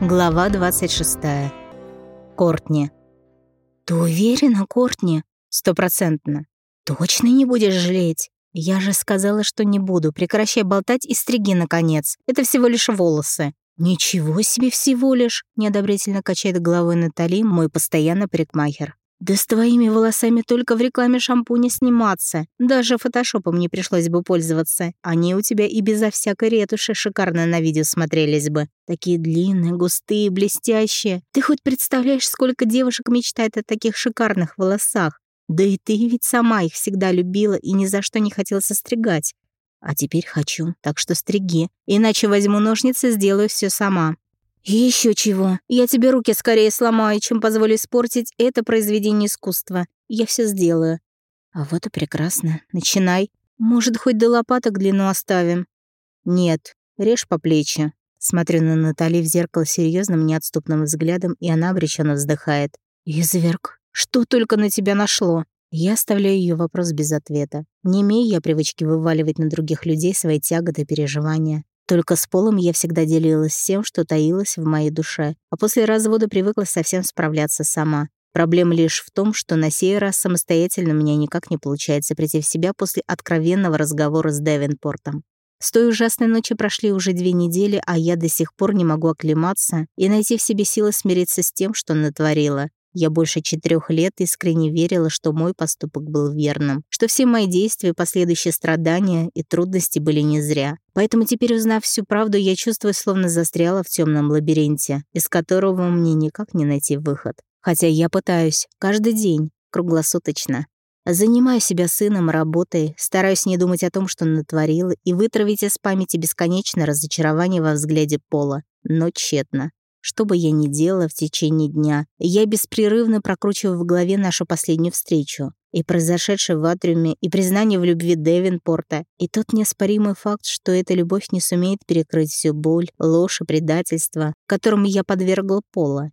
Глава 26. Кортни. «Ты уверена, Кортни?» «Стопроцентно. Точно не будешь жалеть?» «Я же сказала, что не буду. Прекращай болтать и стриги, наконец. Это всего лишь волосы». «Ничего себе всего лишь!» — неодобрительно качает головой Натали, мой постоянно парикмахер. Да с твоими волосами только в рекламе шампуня сниматься. Даже фотошопом не пришлось бы пользоваться. Они у тебя и безо всякой ретуши шикарно на видео смотрелись бы. Такие длинные, густые, блестящие. Ты хоть представляешь, сколько девушек мечтает о таких шикарных волосах? Да и ты ведь сама их всегда любила и ни за что не хотела состригать. А теперь хочу, так что стриги. Иначе возьму ножницы сделаю все сама. «И еще чего. Я тебе руки скорее сломаю, чем позволю испортить это произведение искусства. Я все сделаю». «А вот и прекрасно. Начинай. Может, хоть до лопаток длину оставим?» «Нет. Режь по плечи». Смотрю на Натали в зеркало серьезным неотступным взглядом, и она обреченно вздыхает. «Изверг, что только на тебя нашло?» Я оставляю ее вопрос без ответа. Не имею я привычки вываливать на других людей свои тяготы и переживания. Только с Полом я всегда делилась всем, что таилось в моей душе, а после развода привыкла совсем справляться сама. Проблема лишь в том, что на сей раз самостоятельно меня никак не получается прийти в себя после откровенного разговора с Девинпортом. С той ужасной ночи прошли уже две недели, а я до сих пор не могу оклематься и найти в себе силы смириться с тем, что натворила. Я больше четырех лет искренне верила, что мой поступок был верным, что все мои действия, последующие страдания и трудности были не зря. Поэтому теперь, узнав всю правду, я чувствую, словно застряла в темном лабиринте, из которого мне никак не найти выход. Хотя я пытаюсь каждый день, круглосуточно. Занимаю себя сыном, работой, стараюсь не думать о том, что натворила, и вытравить из памяти бесконечное разочарование во взгляде Пола, но тщетно. Что бы я ни делала в течение дня, я беспрерывно прокручиваю в голове нашу последнюю встречу. И произошедшее в Атриуме, и признание в любви Девинпорта, и тот неоспоримый факт, что эта любовь не сумеет перекрыть всю боль, ложь и предательство, которым я подвергла Пола.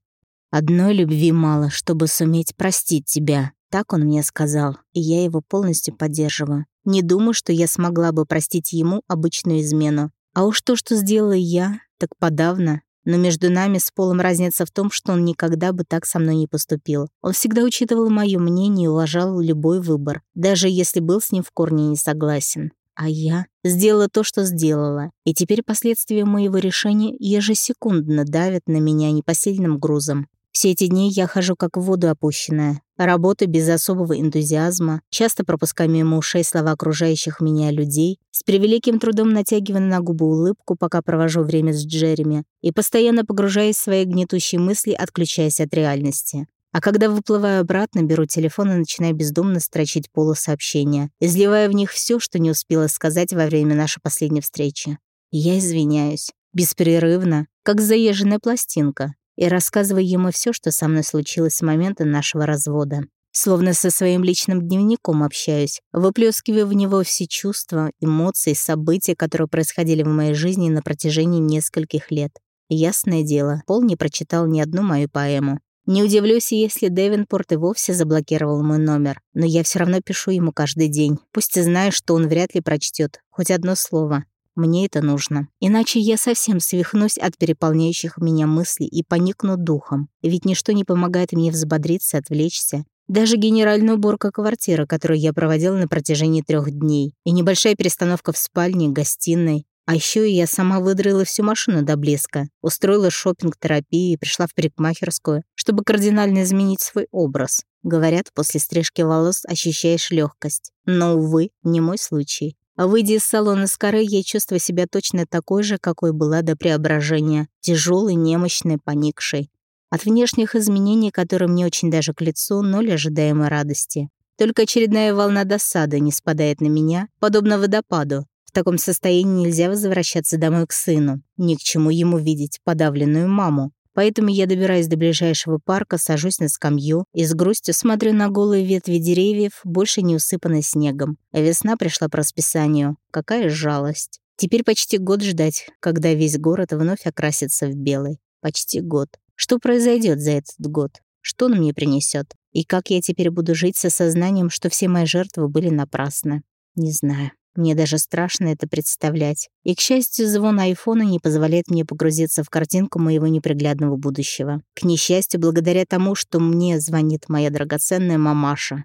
«Одной любви мало, чтобы суметь простить тебя», так он мне сказал, и я его полностью поддерживаю. Не думаю, что я смогла бы простить ему обычную измену. А уж то, что сделала я, так подавно. Но между нами с Полом разница в том, что он никогда бы так со мной не поступил. Он всегда учитывал мое мнение и уважал любой выбор, даже если был с ним в корне не согласен. А я сделала то, что сделала, и теперь последствия моего решения ежесекундно давят на меня непосильным грузом. Все эти дни я хожу как в воду опущенная. Работаю без особого энтузиазма, часто пропуская мимо ушей слова окружающих меня людей, с превеликим трудом натягивая на губы улыбку, пока провожу время с Джереми, и постоянно погружаясь в свои гнетущие мысли, отключаясь от реальности. А когда выплываю обратно, беру телефон и начинаю бездумно строчить полусообщения, изливая в них все, что не успела сказать во время нашей последней встречи. Я извиняюсь. Беспрерывно, как заезженная пластинка, и рассказываю ему все, что со мной случилось с момента нашего развода. Словно со своим личным дневником общаюсь, выплескиваю в него все чувства, эмоции, события, которые происходили в моей жизни на протяжении нескольких лет. Ясное дело, Пол не прочитал ни одну мою поэму. Не удивлюсь, если Девинпорт и вовсе заблокировал мой номер, но я все равно пишу ему каждый день, пусть и знаю, что он вряд ли прочтет хоть одно слово. Мне это нужно. Иначе я совсем свихнусь от переполняющих меня мыслей и поникну духом. Ведь ничто не помогает мне взбодриться, отвлечься. Даже генеральная уборка квартиры, которую я проводила на протяжении трех дней, и небольшая перестановка в спальне, гостиной. А еще я сама выдрала всю машину до блеска, устроила шопинг терапии и пришла в парикмахерскую, чтобы кардинально изменить свой образ. Говорят, после стрижки волос ощущаешь легкость. Но, увы, не мой случай. А выйдя из салона с я чувствую себя точно такой же, какой была до преображения, тяжелой, немощной, поникшей. От внешних изменений, которые мне очень даже к лицу, ноль ожидаемой радости. Только очередная волна досады не спадает на меня, подобно водопаду. В таком состоянии нельзя возвращаться домой к сыну. Ни к чему ему видеть подавленную маму. Поэтому я добираюсь до ближайшего парка, сажусь на скамью и с грустью смотрю на голые ветви деревьев, больше не усыпанной снегом. А весна пришла по расписанию. Какая жалость. Теперь почти год ждать, когда весь город вновь окрасится в белый. Почти год. Что произойдет за этот год? Что он мне принесет? И как я теперь буду жить со сознанием, что все мои жертвы были напрасны? Не знаю. Мне даже страшно это представлять. И, к счастью, звон айфона не позволяет мне погрузиться в картинку моего неприглядного будущего. К несчастью, благодаря тому, что мне звонит моя драгоценная мамаша.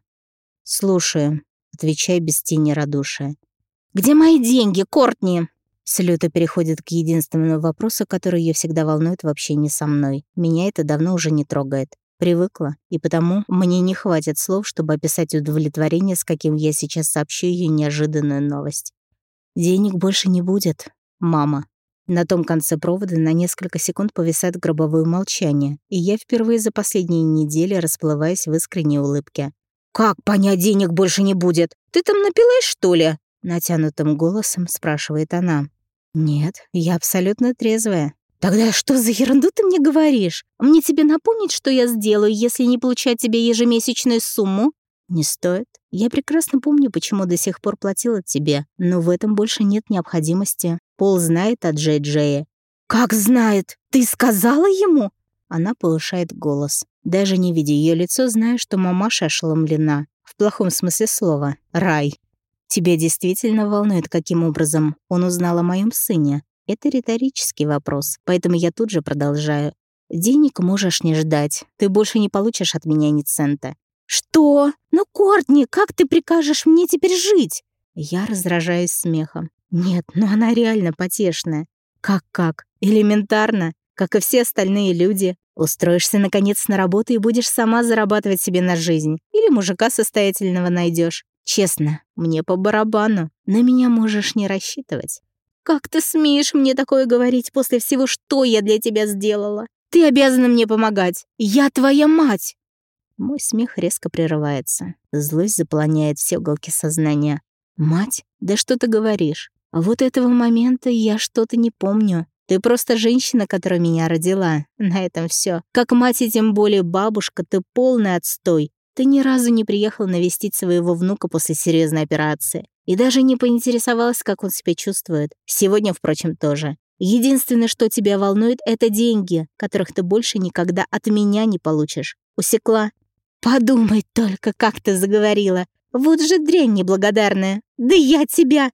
«Слушаю», — отвечай без тени радушия. «Где мои деньги, Кортни?» Слёта переходит к единственному вопросу, который ее всегда волнует в общении со мной. Меня это давно уже не трогает. Привыкла, и потому мне не хватит слов, чтобы описать удовлетворение, с каким я сейчас сообщу ее неожиданную новость. Денег больше не будет, мама. На том конце провода на несколько секунд повисает гробовое молчание, и я впервые за последние недели расплываюсь в искренней улыбке. «Как понять, денег больше не будет? Ты там напилась, что ли?» Натянутым голосом спрашивает она. «Нет, я абсолютно трезвая. «Тогда что за ерунду ты мне говоришь? Мне тебе напомнить, что я сделаю, если не получать тебе ежемесячную сумму?» «Не стоит. Я прекрасно помню, почему до сих пор платила тебе, но в этом больше нет необходимости. Пол знает о Джей Джее». «Как знает? Ты сказала ему?» Она повышает голос. Даже не видя ее лицо, знаю, что мамаша ошеломлена. В плохом смысле слова. Рай. Тебя действительно волнует, каким образом он узнал о моем сыне. Это риторический вопрос, поэтому я тут же продолжаю. Денег можешь не ждать. Ты больше не получишь от меня ни цента. Что? Ну, Кортни, как ты прикажешь мне теперь жить? Я раздражаюсь смехом. Нет, ну она реально потешная. Как-как? Элементарно. Как и все остальные люди. Устроишься, наконец, на работу и будешь сама зарабатывать себе на жизнь. Или мужика состоятельного найдешь. Честно, мне по барабану. На меня можешь не рассчитывать. «Как ты смеешь мне такое говорить после всего, что я для тебя сделала? Ты обязана мне помогать. Я твоя мать!» Мой смех резко прерывается. Злость заполоняет все уголки сознания. «Мать? Да что ты говоришь? А вот этого момента я что-то не помню. Ты просто женщина, которая меня родила. На этом все. Как мать и тем более бабушка, ты полный отстой. Ты ни разу не приехала навестить своего внука после серьезной операции. И даже не поинтересовалась, как он себя чувствует. Сегодня, впрочем, тоже. Единственное, что тебя волнует, это деньги, которых ты больше никогда от меня не получишь. Усекла? Подумай только, как ты заговорила. Вот же дрянь неблагодарная. Да я тебя...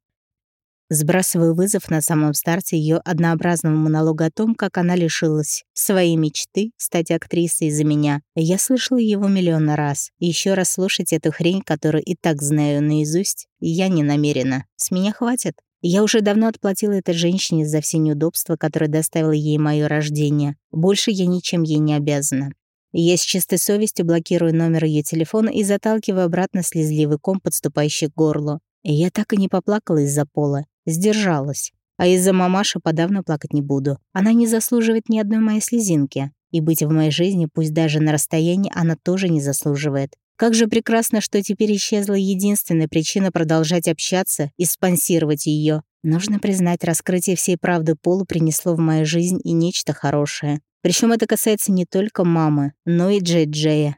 Сбрасываю вызов на самом старте ее однообразного монолога о том, как она лишилась своей мечты стать актрисой из-за меня. Я слышала его миллион раз. Еще раз слушать эту хрень, которую и так знаю наизусть, я не намерена. С меня хватит. Я уже давно отплатила этой женщине за все неудобства, которые доставило ей мое рождение. Больше я ничем ей не обязана. Я с чистой совестью блокирую номер ее телефона и заталкиваю обратно слезливый ком, подступающий к горлу. Я так и не поплакала из-за пола. Сдержалась. А из-за мамаши подавно плакать не буду. Она не заслуживает ни одной моей слезинки. И быть в моей жизни, пусть даже на расстоянии, она тоже не заслуживает. Как же прекрасно, что теперь исчезла единственная причина продолжать общаться и спонсировать ее. Нужно признать, раскрытие всей правды Полу принесло в мою жизнь и нечто хорошее. Причем это касается не только мамы, но и Джей Джея.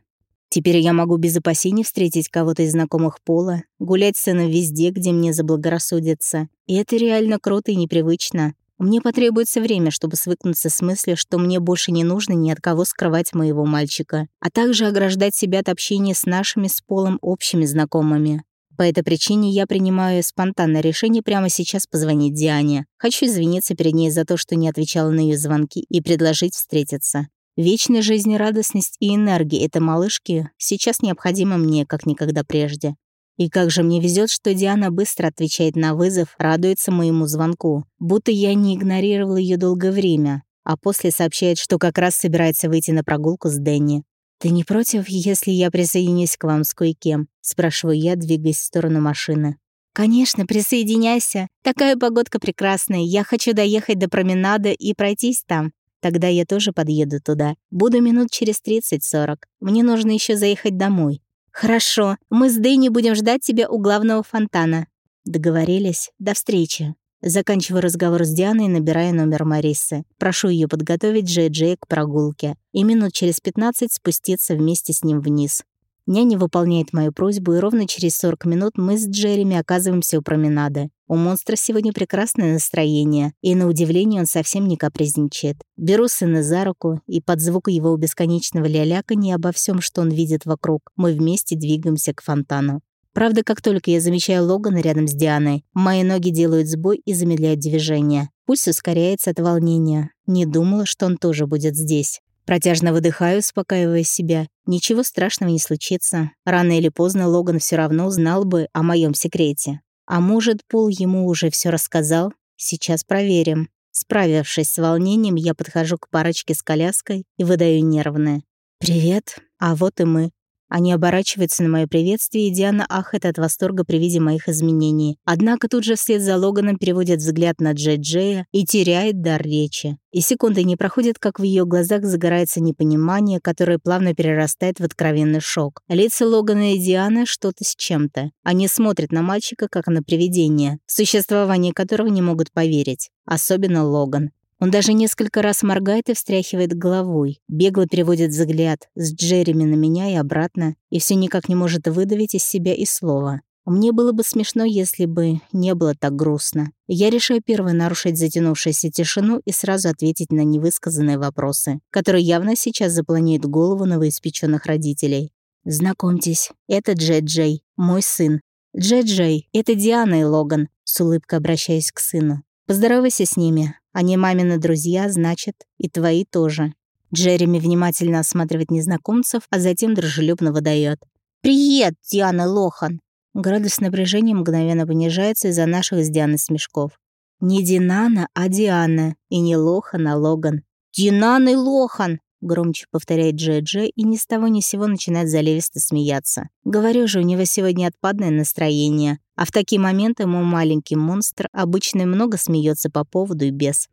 Теперь я могу без опасений встретить кого-то из знакомых Пола, гулять с сыном везде, где мне заблагорассудится. И это реально круто и непривычно. Мне потребуется время, чтобы свыкнуться с мыслью, что мне больше не нужно ни от кого скрывать моего мальчика, а также ограждать себя от общения с нашими с Полом общими знакомыми. По этой причине я принимаю спонтанное решение прямо сейчас позвонить Диане. Хочу извиниться перед ней за то, что не отвечала на ее звонки, и предложить встретиться. Вечная жизнерадостность и энергия этой малышки сейчас необходима мне, как никогда прежде. И как же мне везет, что Диана быстро отвечает на вызов, радуется моему звонку, будто я не игнорировал ее долгое время, а после сообщает, что как раз собирается выйти на прогулку с Дэнни. «Ты не против, если я присоединюсь к вам с кое-кем?» — спрашиваю я, двигаясь в сторону машины. «Конечно, присоединяйся. Такая погодка прекрасная. Я хочу доехать до променада и пройтись там. Тогда я тоже подъеду туда. Буду минут через 30-40. Мне нужно еще заехать домой. Хорошо, мы с Дэнни будем ждать тебя у главного фонтана. Договорились. До встречи. Заканчиваю разговор с Дианой, набирая номер Марисы. Прошу ее подготовить Джей Джей к прогулке и минут через 15 спуститься вместе с ним вниз. Няня выполняет мою просьбу, и ровно через 40 минут мы с Джереми оказываемся у променада. У монстра сегодня прекрасное настроение, и на удивление он совсем не капризничает. Беру сына за руку, и под звук его бесконечного ляляканья обо всем, что он видит вокруг, мы вместе двигаемся к фонтану. Правда, как только я замечаю Логана рядом с Дианой, мои ноги делают сбой и замедляют движение. Пульс ускоряется от волнения. Не думала, что он тоже будет здесь. Протяжно выдыхаю, успокаивая себя. Ничего страшного не случится. Рано или поздно Логан все равно узнал бы о моем секрете. А может, Пол ему уже все рассказал? Сейчас проверим. Справившись с волнением, я подхожу к парочке с коляской и выдаю нервное. «Привет, а вот и мы». Они оборачиваются на мое приветствие, и Диана ахает от восторга при виде моих изменений. Однако тут же вслед за Логаном переводит взгляд на Джей Джея и теряет дар речи. И секунды не проходит, как в ее глазах загорается непонимание, которое плавно перерастает в откровенный шок. Лица Логана и Дианы что-то с чем-то. Они смотрят на мальчика, как на привидение, существование которого не могут поверить. Особенно Логан. Он даже несколько раз моргает и встряхивает головой, бегло переводит взгляд с Джереми на меня и обратно, и все никак не может выдавить из себя и слова. Мне было бы смешно, если бы не было так грустно. Я решаю первой нарушить затянувшуюся тишину и сразу ответить на невысказанные вопросы, которые явно сейчас заполняют голову новоиспеченных родителей. «Знакомьтесь, это Джей-Джей, мой сын. Джей-Джей, это Диана и Логан», с улыбкой обращаясь к сыну. «Поздоровайся с ними, они мамины друзья, значит, и твои тоже. Джереми внимательно осматривает незнакомцев, а затем дружелюбно выдает. «Привет, Диана Лохан!» Градус напряжения мгновенно понижается из-за наших с Дианой смешков. Не Динана, а Диана. И не Лохан, а Логан. «Динан и Лохан!» Громче повторяет Джей-Джей и ни с того ни сего начинает заливисто смеяться. Говорю же, у него сегодня отпадное настроение. А в такие моменты мой маленький монстр обычно много смеется по поводу и без.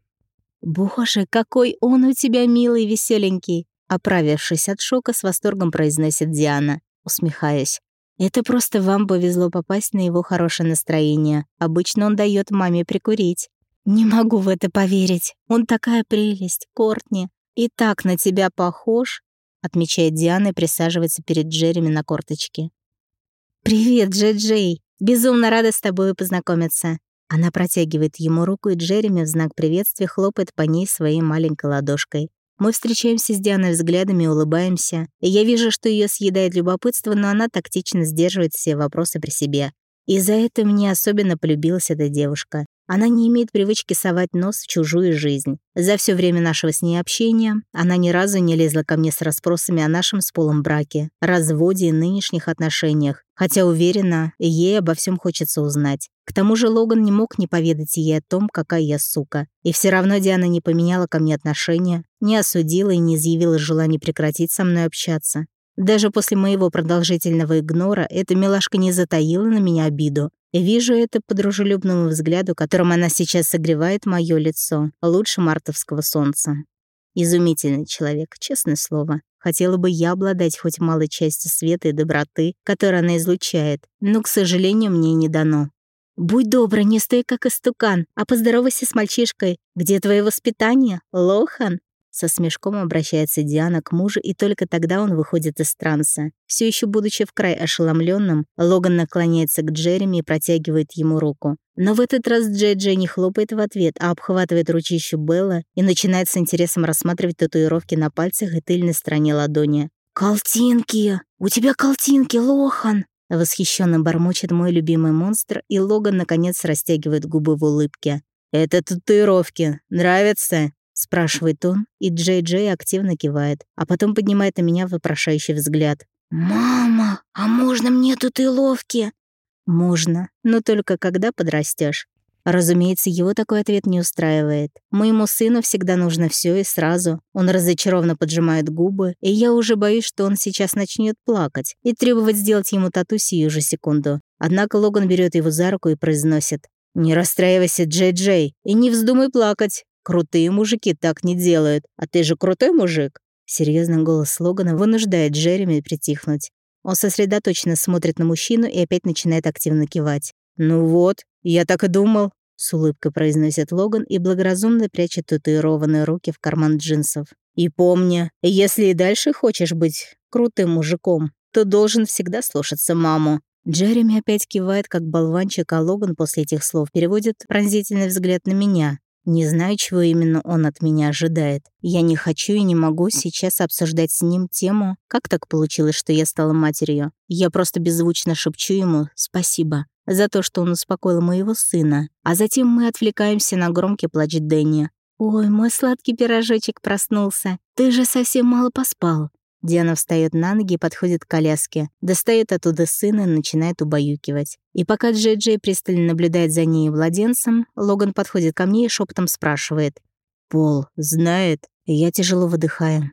«Боже, какой он у тебя милый, веселенький!» Оправившись от шока, с восторгом произносит Диана, усмехаясь. «Это просто вам повезло попасть на его хорошее настроение. Обычно он дает маме прикурить». «Не могу в это поверить. Он такая прелесть, Кортни. И так на тебя похож», — отмечает Диана и присаживается перед Джереми на корточке. «Привет, Джей-Джей. Безумно рада с тобой познакомиться». Она протягивает ему руку, и Джереми в знак приветствия хлопает по ней своей маленькой ладошкой. Мы встречаемся с Дианой взглядами и улыбаемся. Я вижу, что ее съедает любопытство, но она тактично сдерживает все вопросы при себе. И за это мне особенно полюбилась эта девушка. Она не имеет привычки совать нос в чужую жизнь. За все время нашего с ней общения она ни разу не лезла ко мне с расспросами о нашем с Полом браке, разводе и нынешних отношениях, хотя уверена, ей обо всем хочется узнать. К тому же Логан не мог не поведать ей о том, какая я сука. И все равно Диана не поменяла ко мне отношения, не осудила и не изъявила желания прекратить со мной общаться. Даже после моего продолжительного игнора эта милашка не затаила на меня обиду. Вижу это по дружелюбному взгляду, которым она сейчас согревает мое лицо, лучше мартовского солнца. Изумительный человек, честное слово. Хотела бы я обладать хоть малой частью света и доброты, которую она излучает, но, к сожалению, мне не дано. «Будь добра, не стой как истукан, а поздоровайся с мальчишкой. Где твое воспитание, Лохан?» Со смешком обращается Диана к мужу, и только тогда он выходит из транса. Все еще будучи в край ошеломленным, Логан наклоняется к Джереми и протягивает ему руку. Но в этот раз Джей Джей не хлопает в ответ, а обхватывает ручищу Белла и начинает с интересом рассматривать татуировки на пальцах и тыльной стороне ладони. «Колтинки! У тебя колтинки, Лохан!» Восхищенно бормочет мой любимый монстр, и Логан, наконец, растягивает губы в улыбке. «Это татуировки. Нравится?» Спрашивает он, и Джей Джей активно кивает, а потом поднимает на меня вопрошающий взгляд. «Мама, а можно мне тут и ловки?» «Можно, но только когда подрастешь. Разумеется, его такой ответ не устраивает. Моему сыну всегда нужно все и сразу. Он разочарованно поджимает губы, и я уже боюсь, что он сейчас начнет плакать и требовать сделать ему тату сию же секунду. Однако Логан берет его за руку и произносит «Не расстраивайся, Джей-Джей, и не вздумай плакать. Крутые мужики так не делают, а ты же крутой мужик. Серьезный голос Логана вынуждает Джереми притихнуть. Он сосредоточенно смотрит на мужчину и опять начинает активно кивать. «Ну вот, я так и думал», — с улыбкой произносит Логан и благоразумно прячет татуированные руки в карман джинсов. «И помни, если и дальше хочешь быть крутым мужиком, то должен всегда слушаться маму». Джереми опять кивает, как болванчик, а Логан после этих слов переводит пронзительный взгляд на меня. Не знаю, чего именно он от меня ожидает. Я не хочу и не могу сейчас обсуждать с ним тему, как так получилось, что я стала матерью. Я просто беззвучно шепчу ему «спасибо» за то, что он успокоил моего сына. А затем мы отвлекаемся на громкий плач Дэнни. «Ой, мой сладкий пирожочек проснулся. Ты же совсем мало поспал». Диана встает на ноги и подходит к коляске, достает оттуда сына и начинает убаюкивать. И пока Джей Джей пристально наблюдает за ней и младенцем, Логан подходит ко мне и шепотом спрашивает. «Пол знает?» Я тяжело выдыхаю.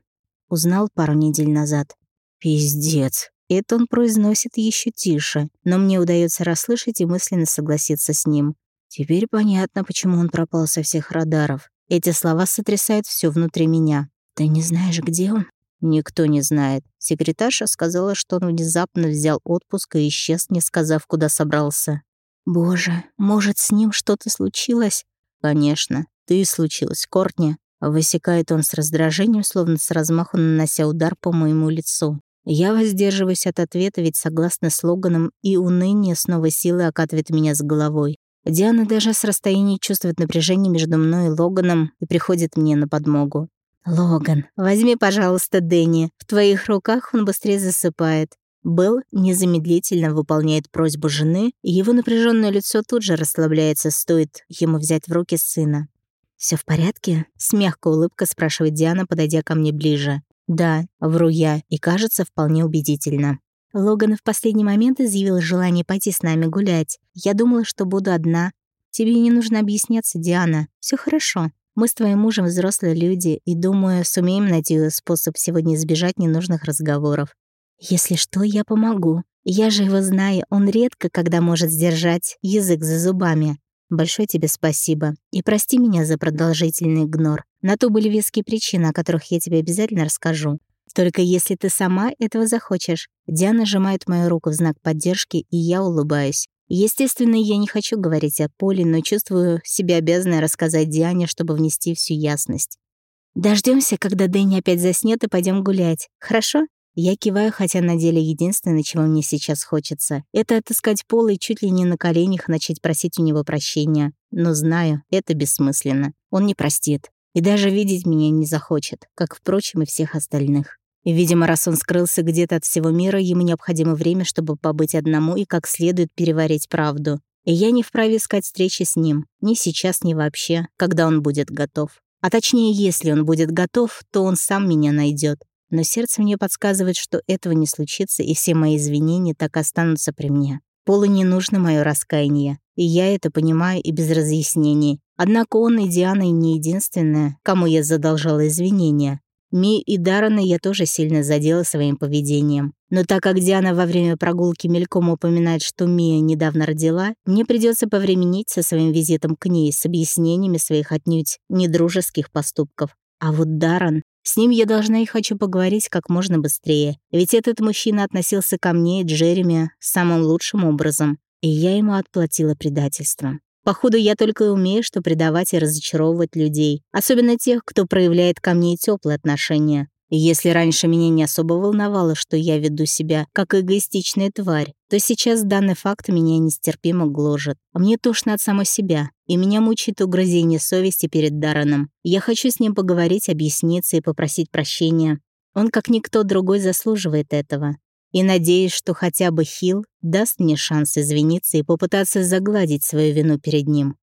Узнал пару недель назад. «Пиздец». Это он произносит еще тише, но мне удается расслышать и мысленно согласиться с ним. Теперь понятно, почему он пропал со всех радаров. Эти слова сотрясают все внутри меня. «Ты не знаешь, где он?» Никто не знает. Секретарша сказала, что он внезапно взял отпуск и исчез, не сказав, куда собрался. «Боже, может, с ним что-то случилось?» «Конечно. Ты случилось, Кортни». Высекает он с раздражением, словно с размаху нанося удар по моему лицу. Я воздерживаюсь от ответа, ведь согласно слоганам и уныние снова силой окатывает меня с головой. Диана даже с расстояния чувствует напряжение между мной и Логаном и приходит мне на подмогу. «Логан, возьми, пожалуйста, Дэнни. В твоих руках он быстрее засыпает». Белл незамедлительно выполняет просьбу жены, и его напряженное лицо тут же расслабляется, стоит ему взять в руки сына. Все в порядке?» — с мягкой улыбкой спрашивает Диана, подойдя ко мне ближе. «Да», — вру я, и кажется вполне убедительно. Логан в последний момент изъявил желание пойти с нами гулять. Я думала, что буду одна. Тебе не нужно объясняться, Диана. Все хорошо. Мы с твоим мужем взрослые люди, и, думаю, сумеем найти способ сегодня избежать ненужных разговоров. Если что, я помогу. Я же его знаю, он редко когда может сдержать язык за зубами. Большое тебе спасибо. И прости меня за продолжительный игнор. На то были веские причины, о которых я тебе обязательно расскажу. Только если ты сама этого захочешь. Диана сжимает мою руку в знак поддержки, и я улыбаюсь. Естественно, я не хочу говорить о Поле, но чувствую себя обязанной рассказать Диане, чтобы внести всю ясность. Дождемся, когда Дэнни опять заснет, и пойдем гулять. Хорошо? Я киваю, хотя на деле единственное, чего мне сейчас хочется, это отыскать Пола и чуть ли не на коленях начать просить у него прощения. Но знаю, это бессмысленно. Он не простит. И даже видеть меня не захочет, как, впрочем, и всех остальных. Видимо, раз он скрылся где-то от всего мира, ему необходимо время, чтобы побыть одному и как следует переварить правду. И я не вправе искать встречи с ним, ни сейчас, ни вообще, когда он будет готов. А точнее, если он будет готов, то он сам меня найдет. Но сердце мне подсказывает, что этого не случится, и все мои извинения так останутся при мне. Полу не нужно мое раскаяние, и я это понимаю и без разъяснений. Однако он и Диана не единственная, кому я задолжала извинения. Ми и Даррена я тоже сильно задела своим поведением. Но так как Диана во время прогулки мельком упоминает, что Мия недавно родила, мне придется повременить со своим визитом к ней с объяснениями своих отнюдь недружеских поступков. А вот Даррен... С ним я должна и хочу поговорить как можно быстрее, ведь этот мужчина относился ко мне и Джереми самым лучшим образом, и я ему отплатила предательством. Походу, я только и умею, что предавать и разочаровывать людей, особенно тех, кто проявляет ко мне теплые отношения. И если раньше меня не особо волновало, что я веду себя как эгоистичная тварь, то сейчас данный факт меня нестерпимо гложет. А мне тошно от самой себя, и меня мучает угрызение совести перед Дарреном. Я хочу с ним поговорить, объясниться и попросить прощения. Он, как никто другой, заслуживает этого и надеюсь, что хотя бы Хилл даст мне шанс извиниться и попытаться загладить свою вину перед ним.